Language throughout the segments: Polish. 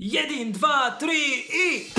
Jedin, dva, tri i...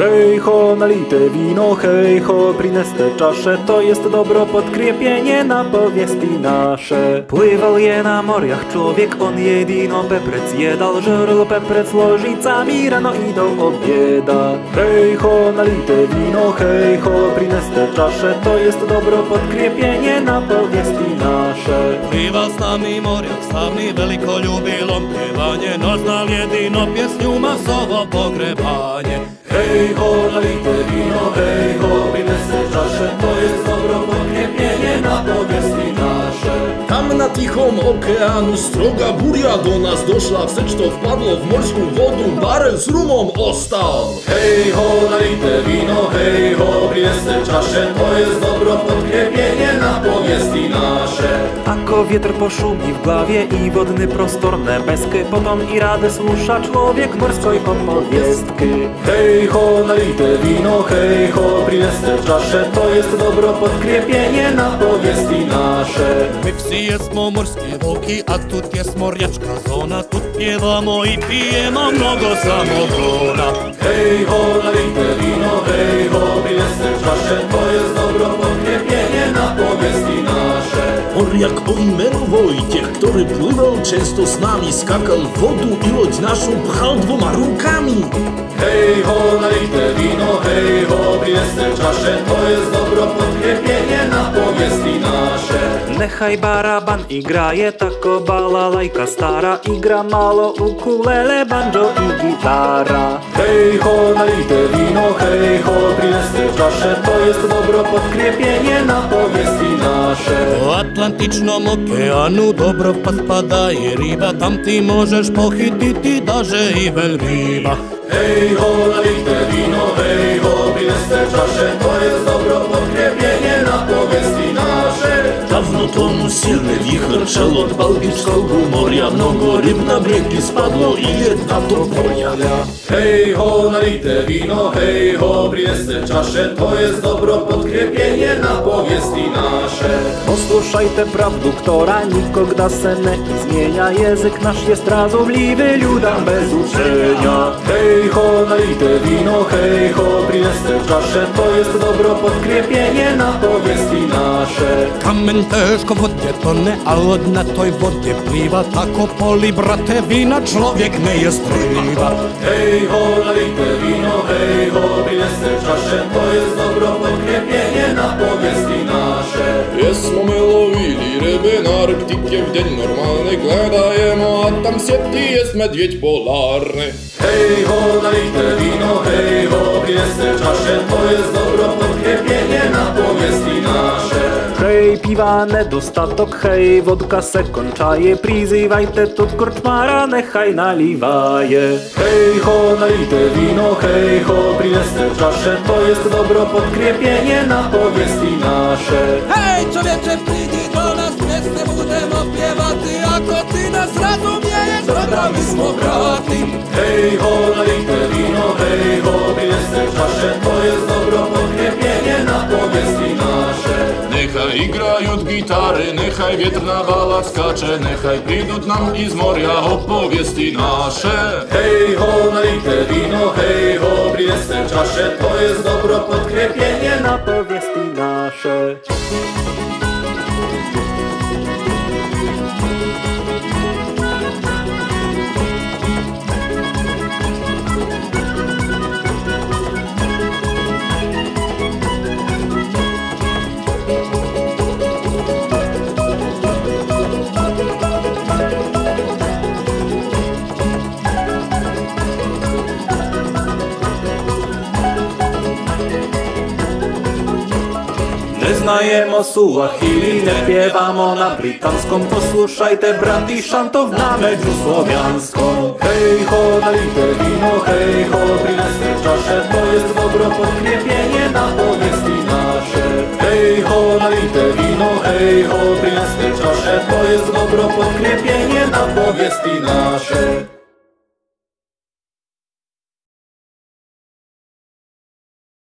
Hej ho, nalite wino, hej ho, prineste czasze, to jest dobro podkriepienie na powieści nasze. Pływał je na moriach człowiek, on jedino peprec jedal, żerlo peprec łożicami rano i do obieda. Hej ho, nalite wino, hej ho, prineste czasze, to jest dobro podkriepienie na powieści nasze. Pjeval s nami morjak slavni, veliko ljubilom pjevanje Naznal jedino pjesnju masovo pogrebanje Hej ho, nalite wino, hej ho, prineste czasze, to jest dobro podkriepienie na powieści nasze. Tam na Tichom okeanu stroga burja do nas doszła. Wsecz to wpadło w morską wodę, barel z rumą ostał Hej ho, nalite wino, hej ho, prineste czasze, to jest dobro podkriepienie na powieści nasze. Ako wietr poszumi w głowie i wodny prostor nebesky, potom i radę słucha człowiek morskiej opowiestki. Hej ho, nalite wino, hej ho, prineste czasze, to jest dobro podkriepienie na powieści nasze. Mi vsi jesmo morski voki, a tu je morjačka zona Tu pjevamo i pijemo mnogo samogona czasze, to jest dobro powieści моряк по імену Войтєх, который плывал часто с nami, скакал в воду и лодь нашу пхал двумя руками. Hej ho, nalijte wino, hej ho, w czasze, to jest dobro podkrepienie na powiesti nasze. Nechaj baraban igraje, tako balalajka stara, igra malo ukulele, banjo i gitara. Hej ho, nalijte wino, hej ho, w czasze, to jest dobro podkrepienie na powiesti nasze. Atlantičnom okeanu. Dobro pa spada i riba Tam ti možeš pohititi daže i vel riba Hej ho, od Bałtyckiego morza Mnogo ryb na brzegi spadło i jedna to moja Hej ho, nalite wino, hej ho, prineste czasze, to jest dobro podkriepienie na powieści nasze. Posłuchajte prawdu, która nikogda se nie zmienia, język nasz jest razumliwy, ludam bez uczenia. Nalite wino, hej ho, prineste czasze, to jest dobro podkriepienie na powieści nasze. Kamen teško vodje tone, a od na toj vodje pliva Tako poli brate vina čovjek ne je striva Hej ho, nalite wino, hej ho, prineste czasze, to jest dobro podkriepienie na powieści nasze. Ryby na Arktykie w dzień normalny Gledajemo, a tam sieti jest medwiedź polarny Hej ho, nalite wino, hej ho, prineste czasze, to jest dobro podkriepienie na powieści nasze. Hej, piwa nedostatok, hej, wodka se kończaje, prizywajte tut korczmara, nechaj naliwaje. Hej ho, nalite wino, hej ho, prineste czasze, to jest dobro podkriepienie na powieści nasze. Hej człowiecze, przyjdź pana piesne budemo opiewaty Ako ty nas rozumiesz, dobra mi smo braty Hej ho, nalite wino, hej ho, jestem w czasie To jest dobro podniebienie na powieści nasze Niechaj igrają gitary, niechaj wiatr na balach skacze Niechaj przyjdą nam i z moria opowieści nasze Hej ho, nalite wino, hej ho, jestem w czasie To jest dobro podkrepienie na powieści nasze znajem o Suahilinę Śpiewam ona brytanską. Posłuszaj te brandy szantów na meczu słowiańską Hej ho, nalite wino, hej ho Brylesty czasze To jest dobro podkniepienie na powiesti nasze. Hej ho, nalite wino, hej ho Brylesty czasze To jest dobro podkniepienie na powiesti nasze.